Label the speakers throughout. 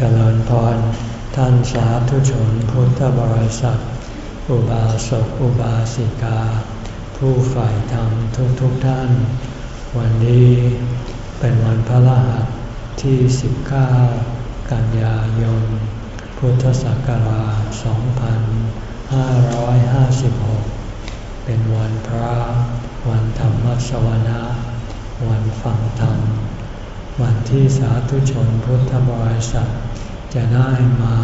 Speaker 1: เจริญพร ท่านสาธุชนพุทธบริษัท อุบาสกอุบาสิกา ผู้ฝ่ายธรรมทุกทุกท่าน วันนี้เป็นวันพระรหัสที่ 19 กันยายน พุทธศักราช 2556 เป็นวันพระ วันธรรมสวนาวันฟังธรรมวันที่สาธุชนพุทธบริษัท จะได้มา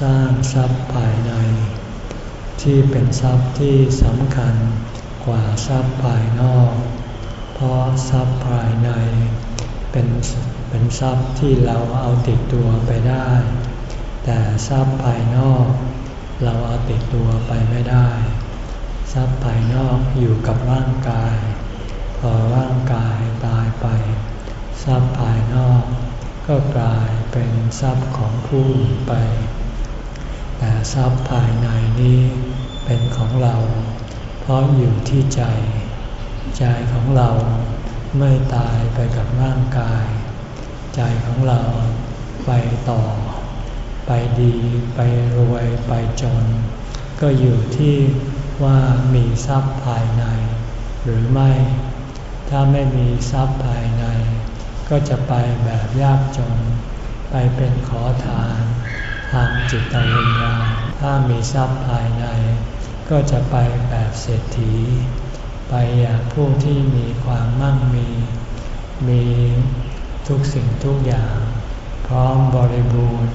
Speaker 1: สร้างทรัพย์ภายใน ที่เป็นทรัพย์ที่สำคัญกว่าทรัพย์ภายนอก เพราะทรัพย์ภายใน เป็นเป็นทรัพย์ที่เราเอาติดตัวไปได้ แต่ทรัพย์ภายนอก เราเอาติดตัวไปไม่ได้ ทรัพย์ภายนอกอยู่กับร่างกาย พอร่างกายตายไป ทรัพย์ภายนอก ก็กลายเป็นทรัพย์ของผู้ไป แต่ทรัพย์ภายในนี้เป็นของเรา เพราะอยู่ที่ใจ ใจของเราไม่ตายไปกับร่างกาย ใจของเราไปต่อ ไปดีไปรวยไปจน ก็อยู่ที่ว่ามีทรัพย์ภายใน หรือไม่ ถ้าไม่มีทรัพย์ภายใน ก็จะไปแบบยากจน ไปเป็นขอทานทางจิตวิญญาณถ้ามีทรัพย์ภายใน ก็จะไปแบบเศรษฐี ไปอย่างผู้ที่มีความมั่งมี มีทุกสิ่งทุกอย่าง พร้อมบริบูรณ์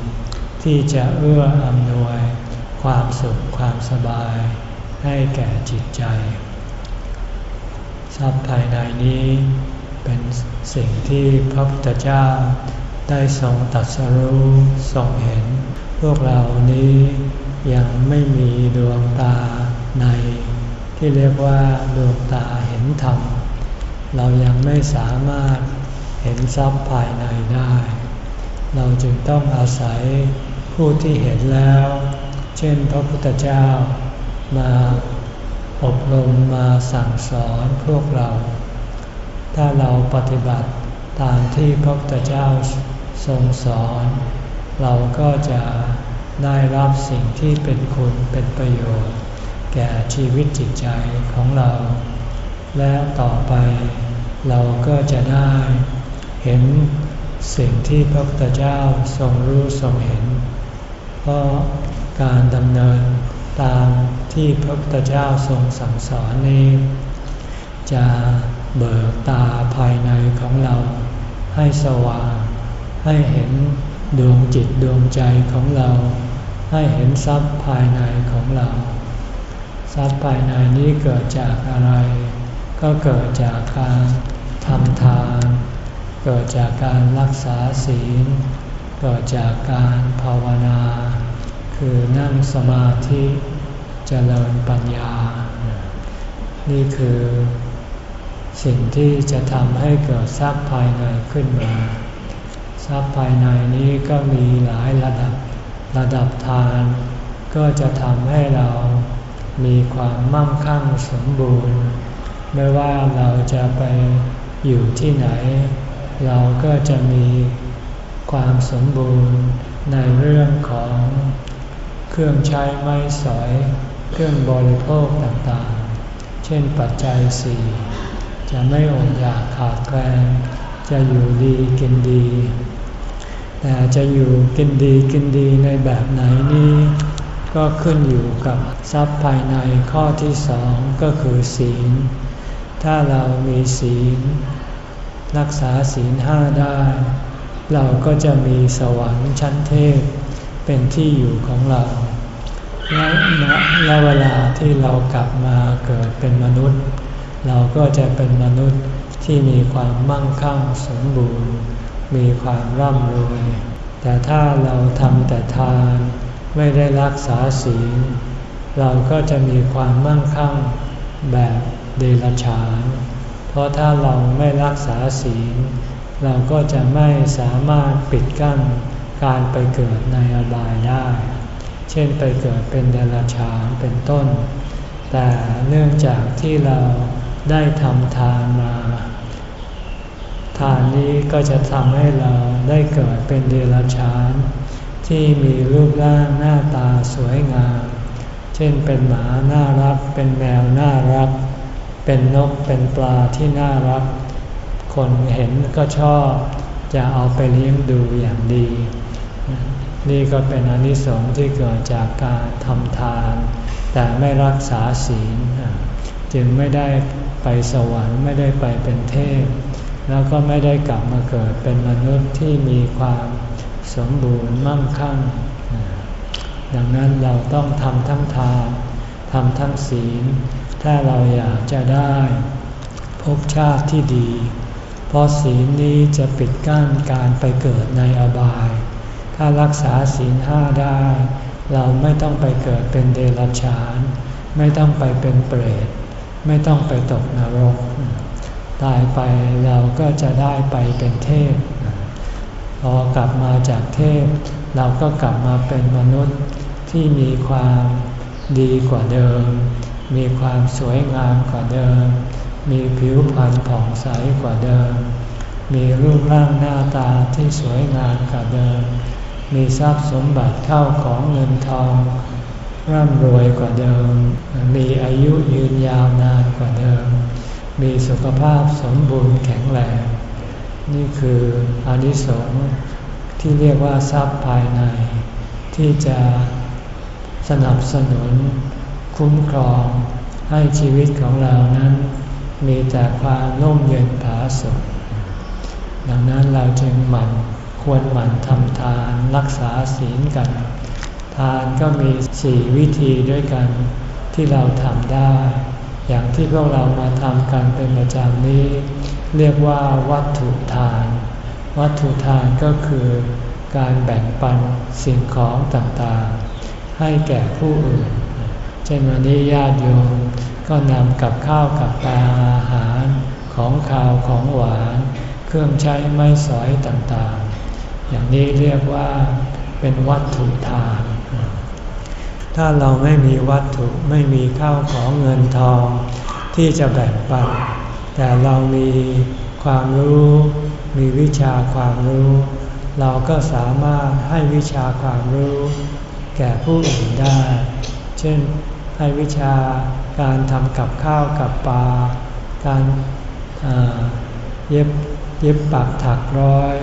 Speaker 1: ที่จะเอื้ออำนวย ความสุขความสบาย ให้แก่จิตใจ ทรัพย์ภายในนี้ เป็นสิ่งที่พระพุทธเจ้าได้ทรงตัดสรู้ทรงเห็น พวกเรานี้ยังไม่มีดวงตาใน ที่เรียกว่าดวงตาเห็นธรรม เรายังไม่สามารถเห็นทรัพย์ภายในได้ เราจึงต้องอาศัยผู้ที่เห็นแล้ว เช่นพระพุทธเจ้ามาอบรมมาสั่งสอนพวกเรา ถ้าเราปฏิบัติตามที่พระพุทธเจ้าทรงสอน เราก็จะได้รับสิ่งที่เป็นคุณเป็นประโยชน์ แก่ชีวิตจิตใจของเรา และต่อไปเราก็จะได้เห็นสิ่งที่พระพุทธเจ้าทรงรู้ทรงเห็น เพราะการดำเนินตามที่พระพุทธเจ้าทรงสั่งสอนนี้ จะ เบิกตาภายในของเรา ให้สว่าง ให้เห็นดวงจิตดวงใจของเรา ให้เห็นทรัพย์ภายในของเรา ทรัพย์ภายในนี้เกิดจากอะไร ก็เกิดจากการทำทาน เกิดจากการรักษาศีล เกิดจากการภาวนา คือนั่งสมาธิจเจริญปัญญา นี่คือ สิ่งที่จะทำให้เกิดทรัพย์ภายในขึ้นมา ทรัพย์ภายในนี้ก็มีหลายระดับ ระดับทาน ก็จะทำให้เรามีความมั่งคั่งสมบูรณ์ ไม่ว่าเราจะไปอยู่ที่ไหน เราก็จะมีความสมบูรณ์ในเรื่องของเครื่องใช้ไม้สอย เครื่องบริโภคต่างๆ เช่นปัจจัยสี่ จะไม่อดอยากขาดแคลนจะอยู่ดีกินดี แต่จะอยู่กินดีกินดีในแบบไหนนี้ก็ขึ้นอยู่กับทรัพย์ภายในข้อที่สองก็คือศีล ถ้าเรามีศีล รักษาศีลห้าได้ เราก็จะมีสวรรค์ชั้นเทพ เป็นที่อยู่ของเรา และเวลาที่เรากลับมาเกิดเป็นมนุษย์ เราก็จะเป็นมนุษย์ที่มีความมั่งคั่งสมบูรณ์ มีความร่ำรวย แต่ถ้าเราทำแต่ทานไม่ได้รักษาศีล เราก็จะมีความมั่งคั่งแบบเดรัจฉาน เพราะถ้าเราไม่รักษาศีล เราก็จะไม่สามารถปิดกั้นการไปเกิดในอบายได้ เช่นไปเกิดเป็นเดรัจฉานเป็นต้น แต่เนื่องจากที่เรา ได้ทำทานมา ทานนี้ก็จะทำให้เราได้เกิดเป็นเดรัจฉาน ที่มีรูปร่างหน้าตาสวยงาม เช่นเป็นหมาน่ารัก เป็นแมวน่ารัก เป็นนกเป็นปลาที่น่ารัก คนเห็นก็ชอบ จะเอาไปเลี้ยงดูอย่างดี นี่ก็เป็นอนิสงส์ที่เกิดจากการทำทาน แต่ไม่รักษาศีล จึงไม่ได้ ไปสวรรค์ไม่ได้ไปเป็นเทพ แล้วก็ไม่ได้กลับมาเกิดเป็นมนุษย์ที่มีความสมบูรณ์มั่งคั่ง ดังนั้นเราต้องทำทั้งทานทำทั้งศีล ถ้าเราอยากจะได้ภพชาติที่ดี เพราะศีลนี้จะปิดกั้นการไปเกิดในอบาย ถ้ารักษาศีลห้าได้ เราไม่ต้องไปเกิดเป็นเดรัจฉาน ไม่ต้องไปเป็นเปรต ไม่ต้องไปตกนรก ตายไปเราก็จะได้ไปเป็นเทพ พอกลับมาจากเทพ เราก็กลับมาเป็นมนุษย์ที่มีความดีกว่าเดิม มีความสวยงามกว่าเดิม มีผิวพรรณผ่องใสกว่าเดิม มีรูปร่างหน้าตาที่สวยงามกว่าเดิม มีทรัพย์สมบัติเข้าของเงินทอง ร่ำรวยกว่าเดิม มีอายุยืนยาวนานกว่าเดิม มีสุขภาพสมบูรณ์แข็งแรง นี่คืออนิสงส์ที่เรียกว่าทรัพย์ภายใน ที่จะสนับสนุน คุ้มครองให้ชีวิตของเรานั้น มีแต่ความร่มเย็นผาสุขดังนั้นเราจึงหมั่นควรหมั่นทำทานรักษาศีลกัน ทานก็มีสี่วิธีด้วยกันที่เราทำได้ อย่างที่พวกเรามาทำกันเป็นประจำนี้ เรียกว่าวัตถุทาน วัตถุทานก็คือการแบ่งปันสิ่งของต่างๆ ให้แก่ผู้อื่น เช่นวันนี้ญาติโยมก็นำกับข้าวกับปลาอาหารของข้าวของหวาน เครื่องใช้ไม้สอยต่างๆ อย่างนี้เรียกว่าเป็นวัตถุทาน ถ้าเราไม่มีวัตถุไม่มีข้าวของเงินทอง ที่จะแบ่งปัน แต่เรามีความรู้ มีวิชาความรู้ เราก็สามารถให้วิชาความรู้ แก่ผู้อื่นได้ เช่น ให้วิชาการทำกับข้าวกับปลา การเย็บเย็บปักถักร้อย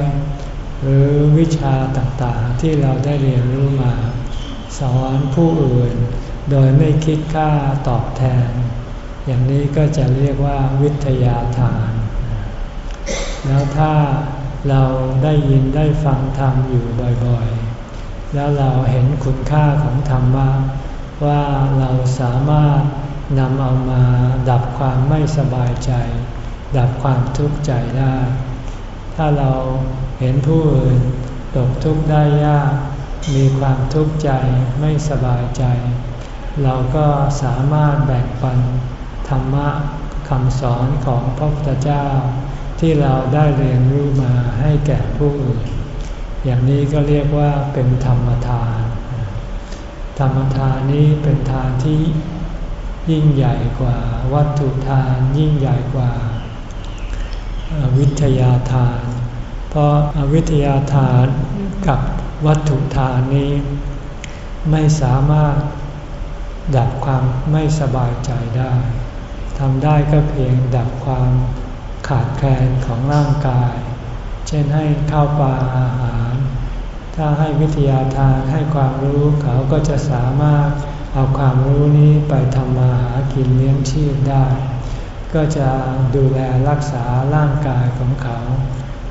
Speaker 1: หรือวิชาต่างๆที่เราได้เรียนรู้มา สอนผู้อื่น โดยไม่คิดค่าตอบแทน อย่างนี้ก็จะเรียกว่าวิทยาทาน แล้วถ้าเราได้ยินได้ฟังธรรมอยู่บ่อยๆ แล้วเราเห็นคุณค่าของธรรมะว่าเราสามารถนำเอามาดับความไม่สบายใจ ดับความทุกข์ใจได้ ถ้าเราเห็นผู้อื่นตกทุกข์ได้ยาก มีความทุกข์ใจไม่สบายใจ เราก็สามารถแบ่งปันธรรมะคำสอนของพระพุทธเจ้า ที่เราได้เรียนรู้มาให้แก่ผู้อื่น อย่างนี้ก็เรียกว่าเป็นธรรมทาน ธรรมทานนี้เป็นทานที่ยิ่งใหญ่กว่าวัตถุทานยิ่งใหญ่กว่า วิทยาทาน เพราะวิทยาทานกับ วัตถุทานนี้ ไม่สามารถดับความไม่สบายใจได้ทำได้ก็เพียงดับความขาดแคลนของร่างกาย เช่นให้ข้าวปลาอาหาร ถ้าให้วิทยาทานให้ความรู้เขาก็จะสามารถเอาความรู้นี้ไปทำมาหากินเลี้ยงชีพได้ ก็จะดูแลรักษาร่างกายของเขา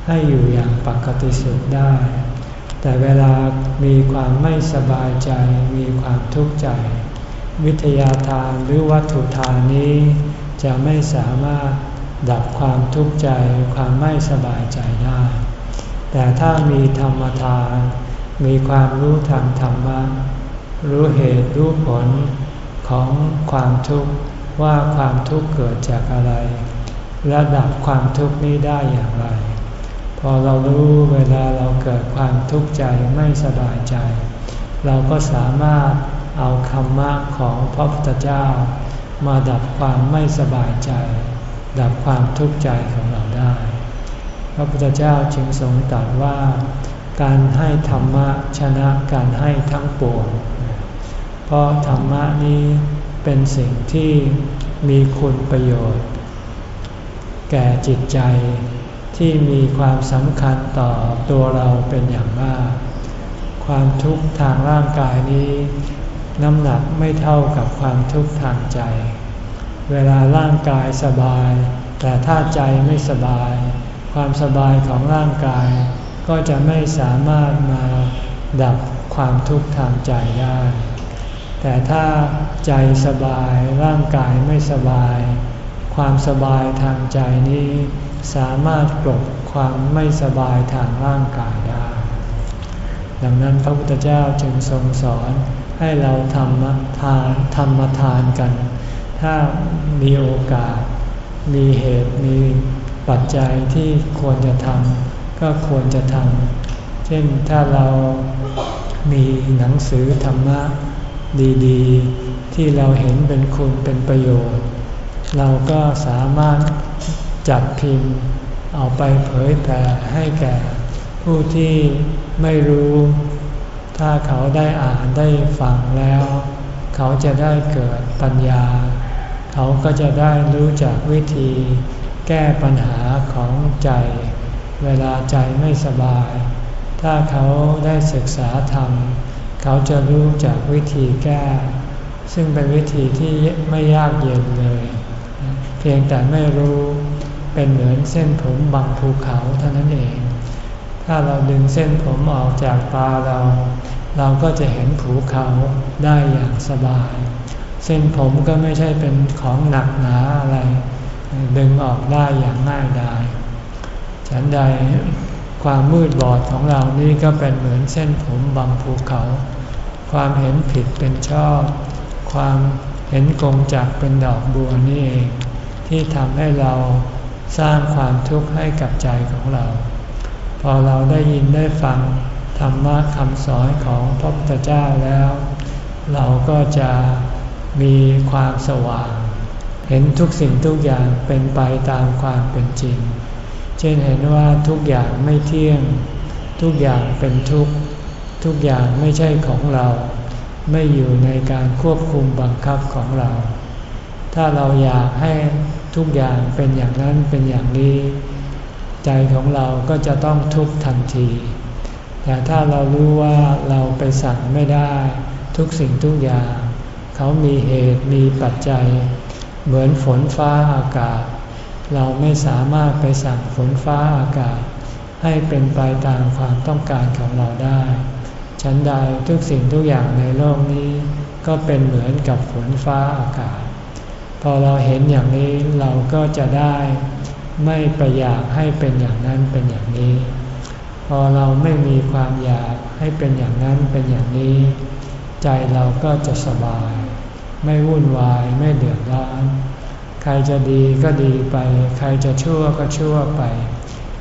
Speaker 1: ให้อยู่อย่างปกติสุขได้ แต่เวลามีความไม่สบายใจ มีความทุกข์ใจ วิทยาทานหรือวัตถุทานนี้ จะไม่สามารถดับความทุกข์ใจ ความไม่สบายใจได้ แต่ถ้ามีธรรมทาน มีความรู้ทางธรรมะ รู้เหตุรู้ผลของความทุกข์ว่าความทุกข์เกิดจากอะไรและดับความทุกข์นี้ได้อย่างไร พอเรารู้เวลาเราเกิดความทุกข์ใจไม่สบายใจ เราก็สามารถเอาคำมะของพระพุทธเจ้า มาดับความไม่สบายใจ ดับความทุกข์ใจของเราได้ พระพุทธเจ้าจึงทรงตรัสว่า การให้ธรรมะชนะการให้ทั้งปวงเพราะธรรมะนี้เป็นสิ่งที่มีคุณประโยชน์ แก่จิตใจ ที่มีความสำคัญต่อตัวเราเป็นอย่างมาก ความทุกข์ทางร่างกายนี้ น้ำหนักไม่เท่ากับความทุกข์ทางใจ เวลาร่างกายสบาย แต่ถ้าใจไม่สบาย ความสบายของร่างกาย ก็จะไม่สามารถมาดับความทุกข์ทางใจได้ แต่ถ้าใจสบายร่างกายไม่สบาย ความสบายทางใจนี้ สามารถกลบความไม่สบายทางร่างกายได้ ดังนั้นพระพุทธเจ้าจึงทรงสอนให้เราทำทานทำมาทานกัน ถ้ามีโอกาส มีเหตุมีปัจจัยที่ควรจะทำก็ควรจะทำเช่นถ้าเรามีหนังสือธรรมะดีๆ ที่เราเห็นเป็นคุณเป็นประโยชน์ เราก็สามารถ จัดพิมพ์ เอาไปเผยแผ่ให้แก่ผู้ที่ไม่รู้ ถ้าเขาได้อ่านได้ฟังแล้ว เขาจะได้เกิดปัญญา เขาก็จะได้รู้จักวิธี แก้ปัญหาของใจ เวลาใจไม่สบาย ถ้าเขาได้ศึกษาธรรม เขาจะรู้จักวิธีแก้ ซึ่งเป็นวิธีที่ไม่ยากเย็นเลย เพียงแต่ไม่รู้ เป็นเหมือนเส้นผมบางภูเขาเท่านั้นเอง ถ้าเราดึงเส้นผมออกจากตาเรา เราก็จะเห็นภูเขาได้อย่างสบาย เส้นผมก็ไม่ใช่เป็นของหนักหนาอะไร ดึงออกได้อย่างง่ายดายฉันใดความมืดบอดของเรานี่ก็เป็นเหมือนเส้นผมบางภูเขา ความเห็นผิดเป็นชอบ ความเห็นกงจักเป็นดอกบัวนี่เอง ที่ทำให้เรา สร้างความทุกข์ให้กับใจของเรา พอเราได้ยินได้ฟังธรรมะคำสอนของพระพุทธเจ้าแล้ว เราก็จะมีความสว่าง เห็นทุกสิ่งทุกอย่างเป็นไปตามความเป็นจริง เช่นเห็นว่าทุกอย่างไม่เที่ยง ทุกอย่างเป็นทุกข์ ทุกอย่างไม่ใช่ของเรา ไม่อยู่ในการควบคุมบังคับของเรา ถ้าเราอยากให้ ทุกอย่างเป็นอย่างนั้นเป็นอย่างนี้ ใจของเราก็จะต้องทุกข์ทันที แต่ถ้าเรารู้ว่าเราไปสั่งไม่ได้ ทุกสิ่งทุกอย่าง เขามีเหตุมีปัจจัย เหมือนฝนฟ้าอากาศ เราไม่สามารถไปสั่งฝนฟ้าอากาศ ให้เป็นไปตามความต้องการของเราได้ ฉันใดทุกสิ่งทุกอย่างในโลกนี้ ก็เป็นเหมือนกับฝนฟ้าอากาศ พอเราเห็นอย่างนี้เราก็จะได้ไม่ไปอยากให้เป็นอย่างนั้นเป็นอย่างนี้ พอเราไม่มีความอยากให้เป็นอย่างนั้นเป็นอย่างนี้ ใจเราก็จะสบาย ไม่วุ่นวายไม่เดือดร้อน ใครจะดีก็ดีไป ใครจะชั่วก็ชั่วไป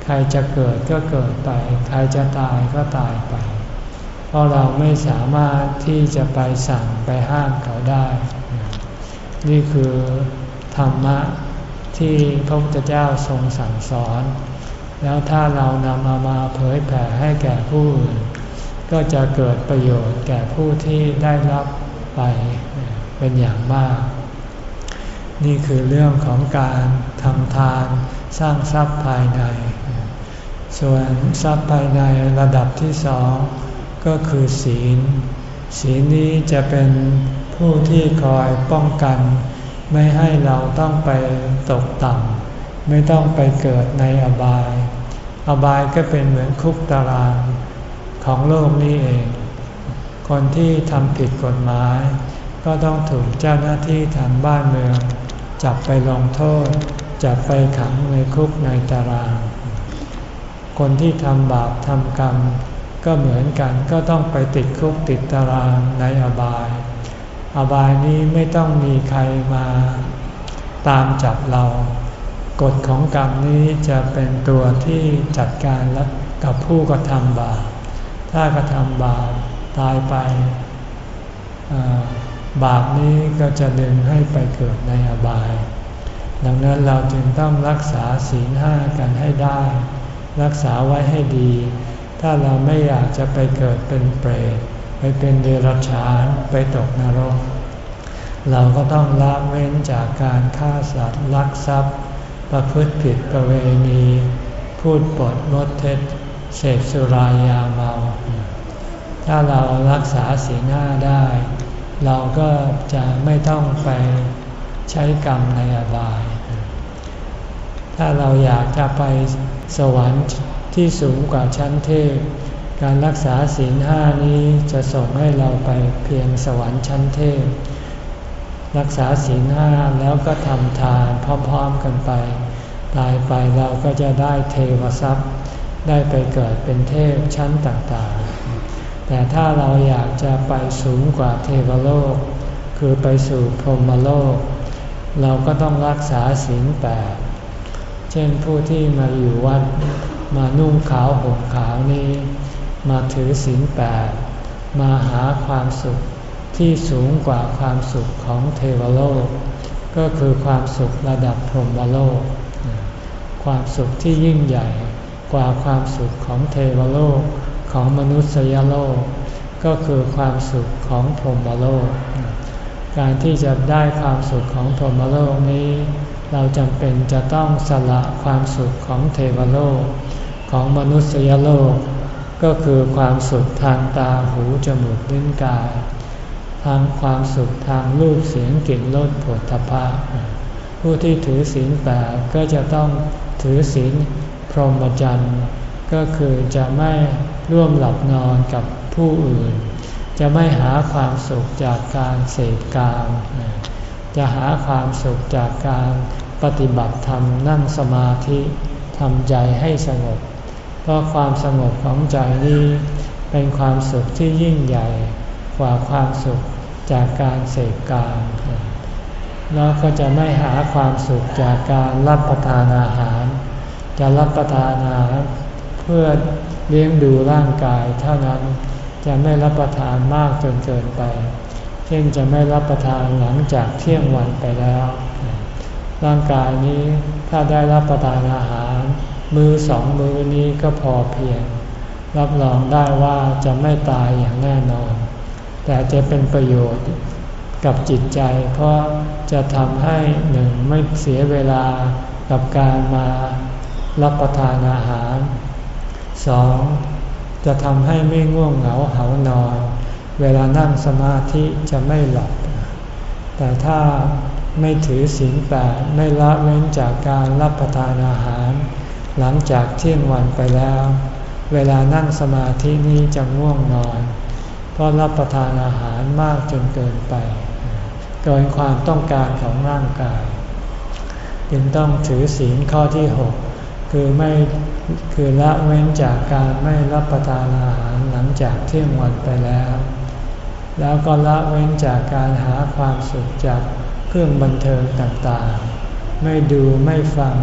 Speaker 1: ใครจะเกิดก็เกิดไป ใครจะตายก็ตายไป เพราะเราไม่สามารถที่จะไปสั่งไปห้ามเขาได้ นี่คือธรรมะที่พระพุทธเจ้าทรงสั่งสอน แล้วถ้าเรานำเอามาเผยแผ่ให้แก่ผู้อื่น ก็จะเกิดประโยชน์แก่ผู้ที่ได้รับไปเป็นอย่างมาก นี่คือเรื่องของการทำทานสร้างทรัพย์ภายใน ส่วนทรัพย์ภายในระดับที่สองก็คือศีล ศีลนี้จะเป็น ผู้ที่คอยป้องกัน ไม่ให้เราต้องไปตกต่ำไม่ต้องไปเกิดในอบาย อบายก็เป็นเหมือนคุกตารางของโลกนี้เอง คนที่ทำผิดกฎหมาย ก็ต้องถูกเจ้าหน้าที่ทางบ้านเมือง จับไปลงโทษ จับไปขังในคุกในตาราง คนที่ทำบาปทำกรรม ก็เหมือนกันก็ต้องไปติดคุกติดตารางในอบาย อบายนี้ไม่ต้องมีใครมาตามจับเรา กฎของกรรมนี้จะเป็นตัวที่จัดการกับผู้กระทำบาป ถ้ากระทำบาปตายไป บาปนี้ก็จะดึงให้ไปเกิดในอบาย ดังนั้นเราจึงต้องรักษาศีลห้ากันให้ได้ รักษาไว้ให้ดี ถ้าเราไม่อยากจะไปเกิดเป็นเปรต ไปเป็นเดรัจฉานไปตกนรก เราก็ต้องละเว้นจากการฆ่าสัตว์ลักทรัพย์ ประพฤติผิดประเวณี พูดปดมดเท็จเสพสุรายาเมา ถ้าเรารักษาสีหน้าได้ เราก็จะไม่ต้องไปใช้กรรมในอบาย ถ้าเราอยากจะไปสวรรค์ที่สูงกว่าชั้นเทพ การรักษาศีลห้านี้จะส่งให้เราไปเพียงสวรรค์ชั้นเทพ รักษาศีลห้าแล้วก็ทำทานพร้อมๆกันไป ตายไปเราก็จะได้เทวทรัพย์ ได้ไปเกิดเป็นเทพชั้นต่างๆ แต่ถ้าเราอยากจะไปสูงกว่าเทวโลก คือไปสู่พรหมโลก เราก็ต้องรักษาศีลแปดเช่นผู้ที่มาอยู่วัดมานุ่งขาวห่มขาวนี้ มาถือศีลแปดมาหาความสุขที่สูงกว่าความสุขของเทวโลก ก็คือความสุขระดับพรหมโลก ความสุขที่ยิ่งใหญ่กว่าความสุขของเทวโลกของมนุษยโลก ก็คือความสุขของพรหมโลก การที่จะได้ความสุขของพรหมโลกนี้ เราจำเป็นจะต้องสละความสุขของเทวโลก ของมนุษยโลก ก็คือความสุขทางตาหูจมูกลิ้นกาย ทางความสุขทางรูปเสียงกลิ่นรสผลทพะผู้ที่ถือศีลแปดก็จะต้องถือศีลพรหมจรรย์ ก็คือจะไม่ร่วมหลับนอนกับผู้อื่น จะไม่หาความสุขจากการเสพกามจะหาความสุขจากการปฏิบัติธรรมนั่งสมาธิทำใจให้สงบ เพราะความสงบของใจนี้เป็นความสุขที่ยิ่งใหญ่กว่าความสุขจากการเสพกามแล้วก็จะไม่หาความสุขจากการรับประทานอาหาร จะรับประทานอาหารเพื่อเลี้ยงดูร่างกายเท่านั้นจะไม่รับประทานมากจนเกินไป เช่นจะไม่รับประทานหลังจากเที่ยงวันไปแล้ว ร่างกายนี้ถ้าได้รับประทานอาหาร มือสองมือนี้ก็พอเพียง รับรองได้ว่าจะไม่ตายอย่างแน่นอน แต่จะเป็นประโยชน์กับจิตใจ เพราะจะทำให้หนึ่งไม่เสียเวลากับการมารับประทานอาหารสองจะทำให้ไม่ง่วงเหงาเหานอน เวลานั่งสมาธิจะไม่หลับ แต่ถ้าไม่ถือศีลแปดไม่ละเว้นจากการรับประทานอาหาร หลังจากเที่ยงวันไปแล้ว เวลานั่งสมาธินี้จะง่วงนอน เพราะรับประทานอาหารมากจนเกินไป เกินความต้องการของร่างกาย จึงต้องถือศีลข้อที่ 6 คือไม่คือละเว้นจากการไม่รับประทานอาหารหลังจากเที่ยงวันไปแล้ว แล้วก็ละเว้นจากการหาความสุขจากเครื่องบันเทิงต่างๆ ไม่ดูไม่ฟัง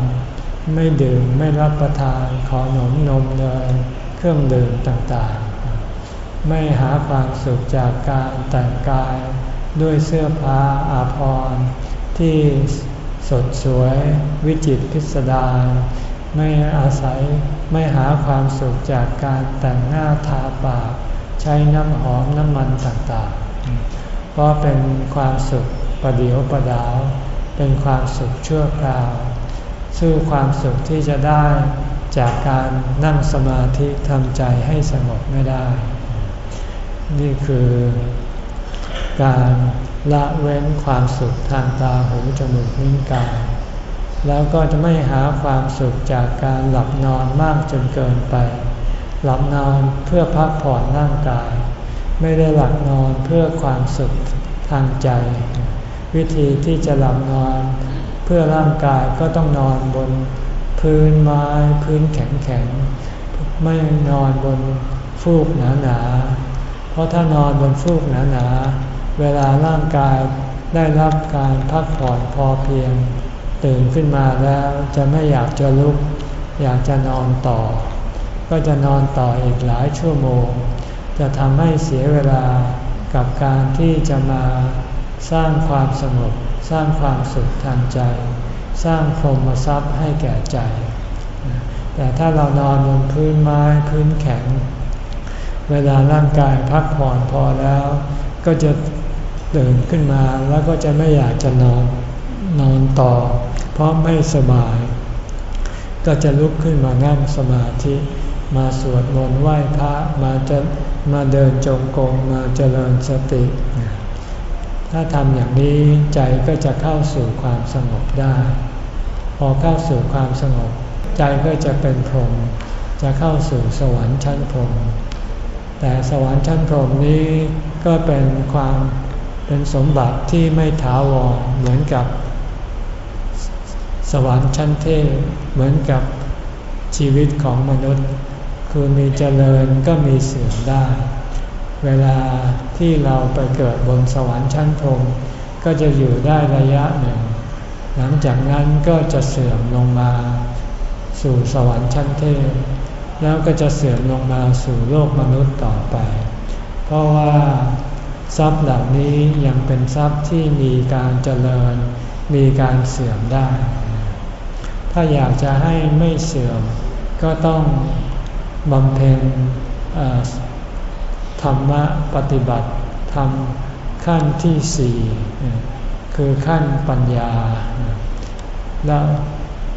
Speaker 1: ไม่ดื่มไม่รับประทานขอนมนมเนยเครื่องดื่มต่างๆ ไม่หาความสุขจากการแต่งกายด้วยเสื้อผ้าอาภรณ์ที่สดสวยวิจิตพิสดารไม่อาศัยไม่หาความสุขจากการแต่งหน้าทาปาก ใช้น้ำหอมน้ำมันต่างๆ เพราะเป็นความสุขประเดียวประดาว เป็นความสุขชั่วคราว สู้ความสุขที่จะได้จากการนั่งสมาธิทำใจให้สงบไม่ได้ นี่คือการละเว้นความสุขทางตาหูจมูกลิ้นกายแล้วก็จะไม่หาความสุขจากการหลับนอนมากจนเกินไป หลับนอนเพื่อพักผ่อนร่างกาย ไม่ได้หลับนอนเพื่อความสุขทางใจ วิธีที่จะหลับนอน เพื่อร่างกายก็ต้องนอนบนพื้นไม้พื้นแข็งๆ ไม่นอนบนฟูกหนาๆ เพราะถ้านอนบนฟูกหนาๆ เวลาร่างกายได้รับการพักผ่อนพอเพียง ตื่นขึ้นมาแล้วจะไม่อยากจะลุก อยากจะนอนต่อ ก็จะนอนต่ออีกหลายชั่วโมง จะทำให้เสียเวลากับการที่จะมาสร้างความสงบ สร้างความสุขทางใจ สร้างพรหมทรัพย์ให้แก่ใจ แต่ถ้าเรานอนบนพื้นไม้พื้นแข็ง เวลาร่างกายพักผ่อนพอแล้ว ก็จะตื่นขึ้นมาแล้วก็จะไม่อยากจะนอนนอนต่อ เพราะไม่สบาย ก็จะลุกขึ้นมานั่งสมาธิมาสวดมนต์ไหว้พระมาจะมาเดินจงกรมมาเจริญสติ ถ้าทำอย่างนี้ใจก็จะเข้าสู่ความสงบได้ พอเข้าสู่ความสงบ ใจก็จะเป็นพรหมจะเข้าสู่สวรรค์ชั้นพรหมแต่สวรรค์ชั้นพรหมนี้ก็เป็นความเป็นสมบัติที่ไม่ถาวรเหมือนกับ สวรรค์ชั้นเทพเหมือนกับชีวิตของมนุษย์ คือมีเจริญก็มีเสื่อมได้ เวลาที่เราไปเกิดบนสวรรค์ชั้นพรมก็จะอยู่ได้ระยะหนึ่ง หลังจากนั้นก็จะเสื่อมลงมาสู่สวรรค์ชั้นเทพแล้วก็จะเสื่อมลงมาสู่โลกมนุษย์ต่อไป เพราะว่าทรัพย์เหล่านี้ยังเป็นทรัพย์ที่มีการเจริญ มีการเสื่อมได้ ถ้าอยากจะให้ไม่เสื่อมก็ต้องบำเพ็ญ ธรรมะปฏิบัติทำขั้นที่สี่คือขั้นปัญญา แล้ว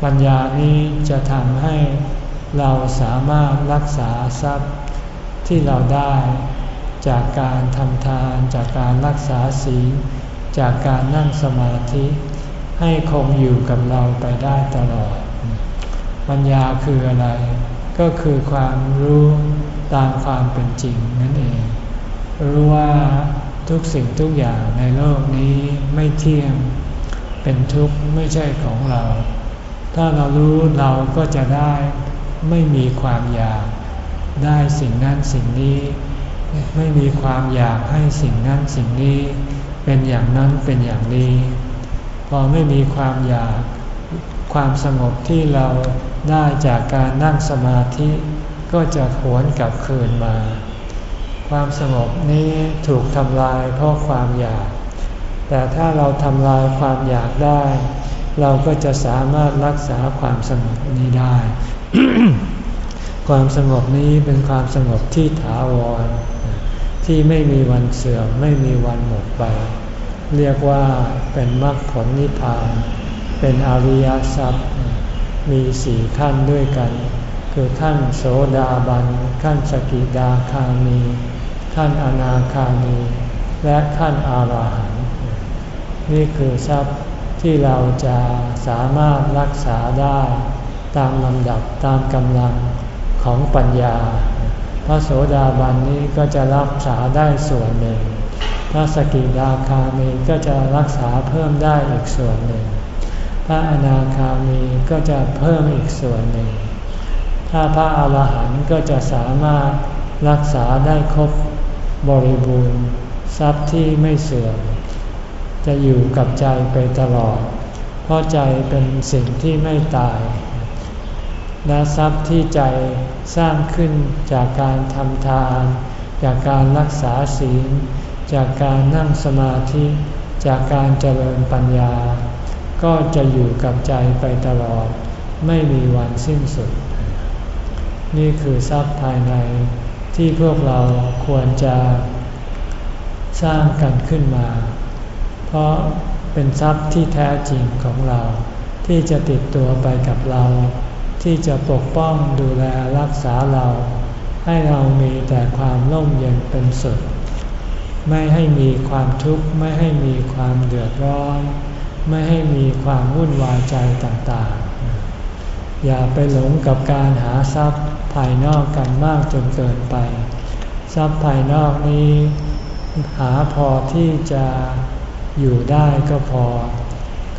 Speaker 1: ปัญญานี้จะทำให้เราสามารถรักษาทรัพย์ที่เราได้จากการทำทาน จากการรักษาศีลจากการนั่งสมาธิให้คงอยู่กับเราไปได้ตลอด ปัญญาคืออะไร ก็คือความรู้ ตามความเป็นจริงนั่นเอง รู้ว่าทุกสิ่งทุกอย่างในโลกนี้ไม่เที่ยง เป็นทุกข์ไม่ใช่ของเรา ถ้าเรารู้เราก็จะได้ไม่มีความอยาก ได้สิ่งนั้นสิ่งนี้ ไม่มีความอยากให้สิ่งนั้นสิ่งนี้ เป็นอย่างนั้นเป็นอย่างนี้ พอไม่มีความอยาก ความสงบที่เราได้จากการนั่งสมาธิ ก็จะหวนกลับคืนมา ความสงบนี้ถูกทำลายเพราะความอยาก แต่ถ้าเราทำลายความอยากได้ เราก็จะสามารถรักษาความสงบนี้ได้ ความสงบนี้เป็นความสงบที่ถาวร ที่ไม่มีวันเสื่อมไม่มีวันหมดไป เรียกว่าเป็นมรรคผลนิพพาน เป็นอริยสัจมีสี่ขั้นด้วยกัน คือขั้นโสดาบัน ขั้นสกิดาคามี ขั้นอนาคามี และขั้นอารหันต์นี่คือทรัพย์ที่เราจะสามารถรักษาได้ตามลำดับตามกำลังของปัญญา พระโสดาบันนี้ก็จะรักษาได้ส่วนหนึ่ง พระสกิดาคามีก็จะรักษาเพิ่มได้อีกส่วนหนึ่ง พระอนาคามีก็จะเพิ่มอีกส่วนหนึ่ง ถ้าพระอาหารหันต์ก็จะสามารถรักษาได้ครบบริบูรณ์ ทรัพย์ที่ไม่เสื่อม จะอยู่กับใจไปตลอด เพราะใจเป็นสิ่งที่ไม่ตาย และทรัพย์ที่ใจสร้างขึ้นจากการทำทาน จากการรักษาศีล จากการนั่งสมาธิ จากการเจริญปัญญา ก็จะอยู่กับใจไปตลอด ไม่มีวันสิ้นสุด นี่คือทรัพย์ภายในที่พวกเราควรจะสร้างกันขึ้นมา เพราะเป็นทรัพย์ที่แท้จริงของเรา ที่จะติดตัวไปกับเรา ที่จะปกป้องดูแลรักษาเรา ให้เรามีแต่ความร่มเย็นเป็นสุด ไม่ให้มีความทุกข์ไม่ให้มีความเดือดร้อน ไม่ให้มีความวุ่นวายใจต่างๆ อย่าไปหลงกับการหาทรัพย์ ภายนอกกันมากจนเกินไป ทรัพย์ภายนอกนี้หาพอที่จะอยู่ได้ก็พอ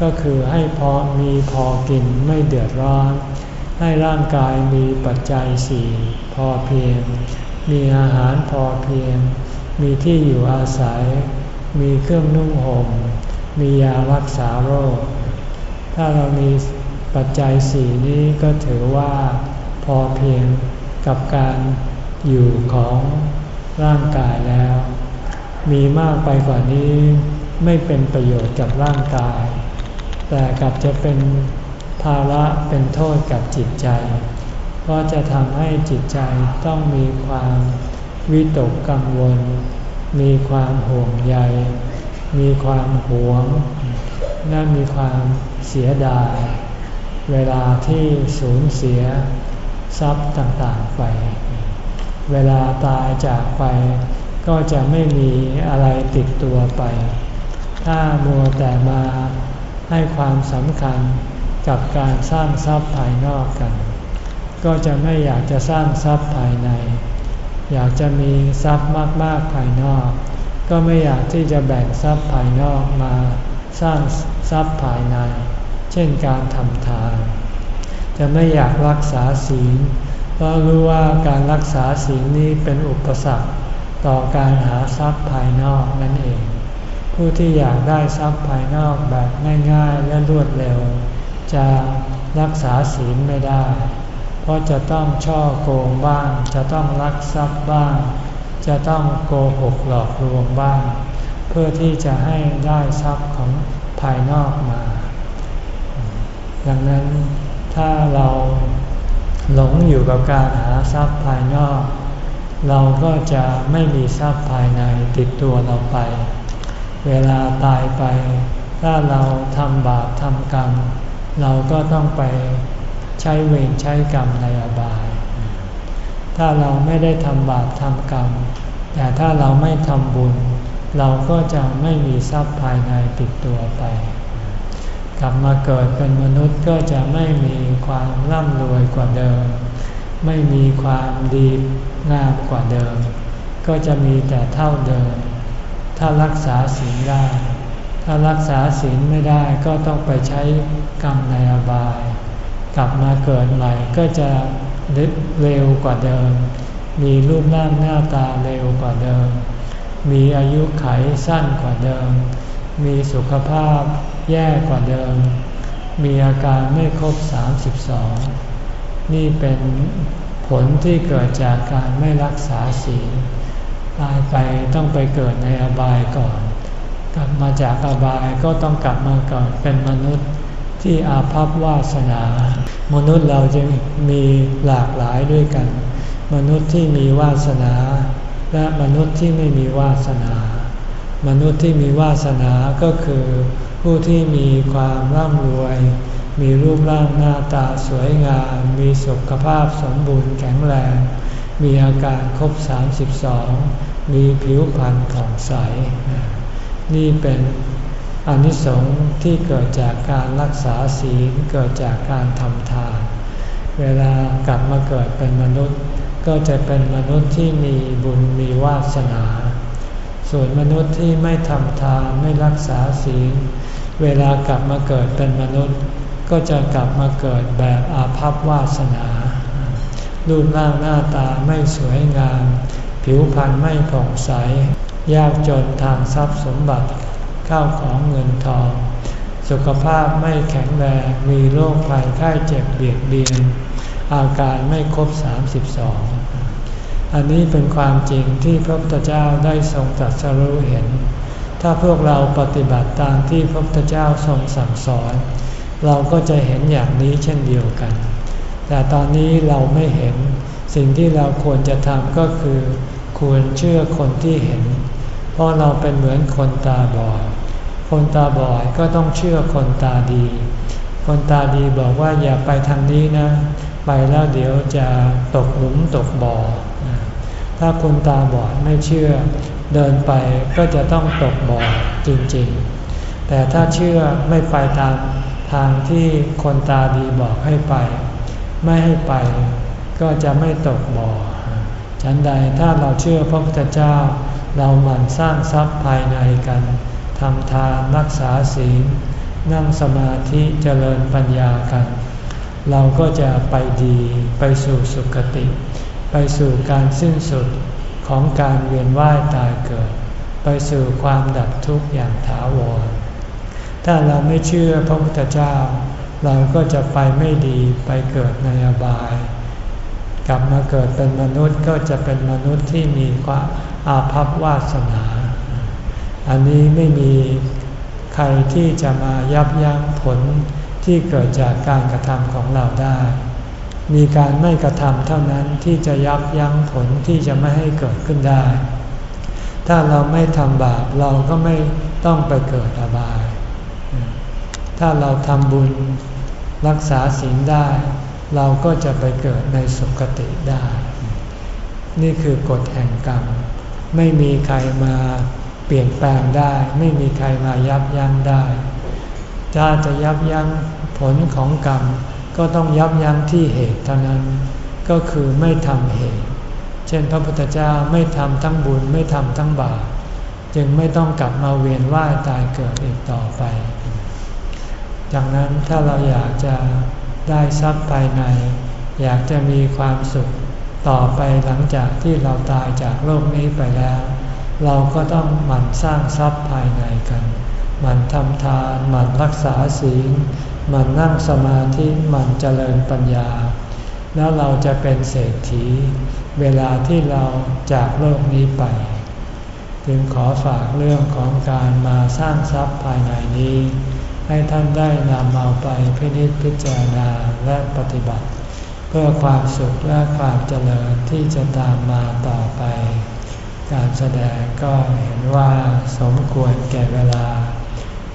Speaker 1: ก็คือให้พอมีพอกินไม่เดือดร้อน ให้ร่างกายมีปัจจัยสี่พอเพียง มีอาหารพอเพียง มีที่อยู่อาศัย มีเครื่องนุ่งหม่ม มียารักษาโรค ถ้าเรามีปัจจัยสี่นี้ก็ถือว่า พอเพียงกับการอยู่ของร่างกายแล้ว มีมากไปกว่านี้ไม่เป็นประโยชน์กับร่างกาย แต่กลับจะเป็นภาระเป็นโทษกับจิตใจ เพราะจะทำให้จิตใจต้องมีความวิตกกังวล มีความห่วงใย มีความหวง และมีความเสียดาย เวลาที่สูญเสีย ทรัพย์ต่างๆไป เวลาตายจากไป ก็จะไม่มีอะไรติดตัวไป ถ้ามัวแต่มาให้ความสำคัญกับการสร้างทรัพย์ภายนอกกัน ก็จะไม่อยากจะสร้างทรัพย์ภายใน อยากจะมีทรัพย์มากๆภายนอก ก็ไม่อยากที่จะแบ่งทรัพย์ภายนอกมาสร้างทรัพย์ภายใน เช่นการทำทาน จะไม่อยากรักษาศีล เพราะรู้ว่าการรักษาศีลนี้เป็นอุปสรรคต่อการหาทรัพย์ภายนอกนั่นเอง ผู้ที่อยากได้ทรัพย์ภายนอกแบบง่ายๆและรวดเร็ว จะรักษาศีลไม่ได้ เพราะจะต้องช่อโกงบ้าง จะต้องลักทรัพย์บ้าง จะต้องโกหกหลอกลวงบ้าง เพื่อที่จะให้ได้ทรัพย์ของภายนอกมา ดังนั้น ถ้าเราหลงอยู่กับการหาทรัพย์ภายนอก เราก็จะไม่มีทรัพย์ภายในติดตัวเราไป เวลาตายไป ถ้าเราทำบาปทำกรรม เราก็ต้องไปใช้เวรใช้กรรมในอบาย ถ้าเราไม่ได้ทำบาปทำกรรม แต่ถ้าเราไม่ทำบุญ เราก็จะไม่มีทรัพย์ภายในติดตัวไป กลับมาเกิดเป็นมนุษย์ก็จะไม่มีความร่ำรวยกว่าเดิม ไม่มีความดีงามกว่าเดิม ก็จะมีแต่เท่าเดิม ถ้ารักษาศีลได้ ถ้ารักษาศีลไม่ได้ก็ต้องไปใช้กรรมในอบาย กลับมาเกิดใหม่ก็จะเร็วกว่าเดิม มีรูปร่างหน้าตาเร็วกว่าเดิม มีอายุไขสั้นกว่าเดิม มีสุขภาพแย่กว่าเดิม มีอาการไม่ครบ 32 นี่เป็นผลที่เกิดจากการไม่รักษาศีลตายไปต้องไปเกิดในอบายก่อน กลับมาจากอบายก็ต้องกลับมาเกิดเป็นมนุษย์ที่อาภัพวาสนา มนุษย์เราจะมีหลากหลายด้วยกัน มนุษย์ที่มีวาสนา และมนุษย์ที่ไม่มีวาสนา มนุษย์ที่มีวาสนาก็คือผู้ที่มีความร่ำรวย มีรูปร่างหน้าตาสวยงาม มีสุขภาพสมบูรณ์แข็งแรง มีอาการครบ 32 มีผิวพรรณผ่องใส นี่เป็นอนิสงส์ที่เกิดจากการรักษาศีลเกิดจากการทำทาน เวลากลับมาเกิดเป็นมนุษย์ ก็จะเป็นมนุษย์ที่มีบุญมีวาสนา ส่วนมนุษย์ที่ไม่ทำทานไม่รักษาศีล เวลากลับมาเกิดเป็นมนุษย์ ก็จะกลับมาเกิดแบบอาภัพวาสนา รูปร่างหน้าตาไม่สวยงาม ผิวพรรณไม่ผ่องใส ยากจนทางทรัพย์สมบัติข้าวของเงินทอง สุขภาพไม่แข็งแรง มีโรคภัยไข้เจ็บเบียดเบียน อาการไม่ครบ 32 อันนี้เป็นความจริงที่พระพุทธเจ้าได้ทรงตรัสรู้เห็น ถ้าพวกเราปฏิบัติตามที่พระพุทธเจ้าทรงสั่งสอน เราก็จะเห็นอย่างนี้เช่นเดียวกัน แต่ตอนนี้เราไม่เห็น สิ่งที่เราควรจะทำก็คือ ควรเชื่อคนที่เห็น เพราะเราเป็นเหมือนคนตาบอด คนตาบอดก็ต้องเชื่อคนตาดี คนตาดีบอกว่าอย่าไปทางนี้นะ ไปแล้วเดี๋ยวจะตกหลุมตกบ่อ ถ้าคนตาบอดไม่เชื่อ เดินไปก็จะต้องตกบ่อจริงๆ แต่ถ้าเชื่อไม่ไปตามทางที่คนตาดีบอกให้ไป ไม่ให้ไปก็จะไม่ตกบ่อฉันใดถ้าเราเชื่อพระพุทธเจ้า เราหมั่นสร้างทรัพย์ภายในกันทำทานรักษาศีล นั่งสมาธิเจริญปัญญากัน เราก็จะไปดีไปสู่สุคติ ไปสู่การสิ้นสุดของการเวียนว่ายตายเกิด ไปสู่ความดับทุกข์อย่างถาวร ถ้าเราไม่เชื่อพระพุทธเจ้า เราก็จะไปไม่ดีไปเกิดในอบาย กลับมาเกิดเป็นมนุษย์ก็จะเป็นมนุษย์ที่มีความอาภัพวาสนา อันนี้ไม่มีใครที่จะมายับยั้งผลที่เกิดจากการกระทำของเราได้ มีการไม่กระทำเท่านั้นที่จะยับยั้งผลที่จะไม่ให้เกิดขึ้นได้ ถ้าเราไม่ทำบาปเราก็ไม่ต้องไปเกิดอบาย ถ้าเราทำบุญรักษาศีลได้ เราก็จะไปเกิดในสุคติได้ นี่คือกฎแห่งกรรม ไม่มีใครมาเปลี่ยนแปลงได้ ไม่มีใครมายับยั้งได้ ถ้าจะยับยั้งผลของกรรม ก็ต้องยับยั้งที่เหตุเท่านั้น ก็คือไม่ทำเหตุ เช่นพระพุทธเจ้าไม่ทำทั้งบุญไม่ทำทั้งบาปจึงไม่ต้องกลับมาเวียนว่ายตายเกิดอีกต่อไป ดังนั้นถ้าเราอยากจะได้ทรัพย์ภายใน อยากจะมีความสุขต่อไปหลังจากที่เราตายจากโลกนี้ไปแล้ว เราก็ต้องหมั่นสร้างทรัพย์ภายในกัน หมั่นทำทาน หมั่นรักษาศีล มันนั่งสมาธิมันเจริญปัญญา แล้วเราจะเป็นเศรษฐี เวลาที่เราจากโลกนี้ไป จึงขอฝากเรื่องของการมาสร้างทรัพย์ภายในนี้ ให้ท่านได้นำเอาไปพินิจพิจารณาและปฏิบัติ เพื่อความสุขและความเจริญที่จะตามมาต่อไป การแสดงก็เห็นว่าสมควรแก่เวลา